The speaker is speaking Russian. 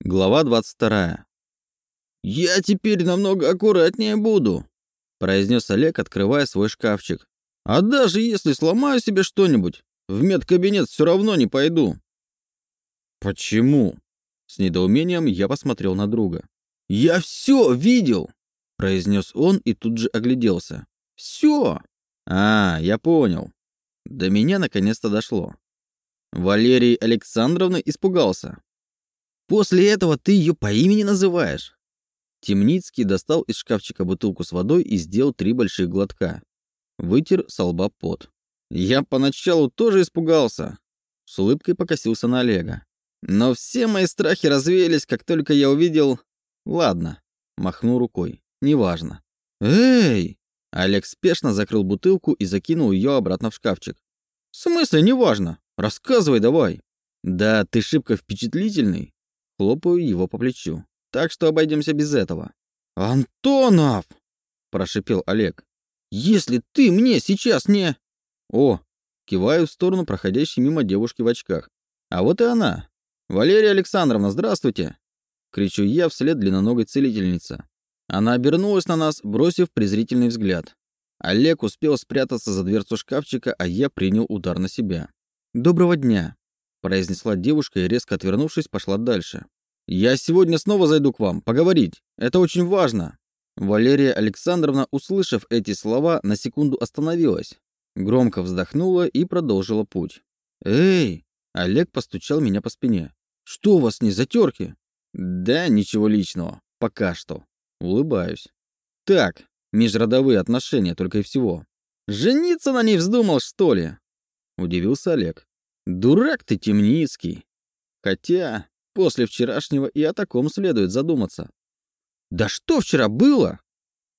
Глава 22. «Я теперь намного аккуратнее буду», — произнес Олег, открывая свой шкафчик. «А даже если сломаю себе что-нибудь, в медкабинет все равно не пойду». «Почему?» С недоумением я посмотрел на друга. «Я все видел!» — произнес он и тут же огляделся. «Все!» «А, я понял». До меня наконец-то дошло. Валерий Александровна испугался. После этого ты ее по имени называешь. Темницкий достал из шкафчика бутылку с водой и сделал три больших глотка. Вытер со лба пот. Я поначалу тоже испугался. С улыбкой покосился на Олега. Но все мои страхи развеялись, как только я увидел... Ладно, махнул рукой. Неважно. Эй! Олег спешно закрыл бутылку и закинул ее обратно в шкафчик. В смысле, неважно? Рассказывай давай. Да, ты шибко впечатлительный. Хлопаю его по плечу. Так что обойдемся без этого. «Антонов!» – прошипел Олег. «Если ты мне сейчас не...» «О!» – киваю в сторону проходящей мимо девушки в очках. «А вот и она! Валерия Александровна, здравствуйте!» Кричу я вслед длинноногой целительнице. Она обернулась на нас, бросив презрительный взгляд. Олег успел спрятаться за дверцу шкафчика, а я принял удар на себя. «Доброго дня!» Произнесла девушка и, резко отвернувшись, пошла дальше. «Я сегодня снова зайду к вам, поговорить. Это очень важно». Валерия Александровна, услышав эти слова, на секунду остановилась, громко вздохнула и продолжила путь. «Эй!» Олег постучал меня по спине. «Что у вас не затерки?» «Да, ничего личного. Пока что». Улыбаюсь. «Так, межродовые отношения только и всего». «Жениться на ней вздумал, что ли?» Удивился Олег. Дурак ты, Темницкий. Хотя, после вчерашнего и о таком следует задуматься. Да что вчера было?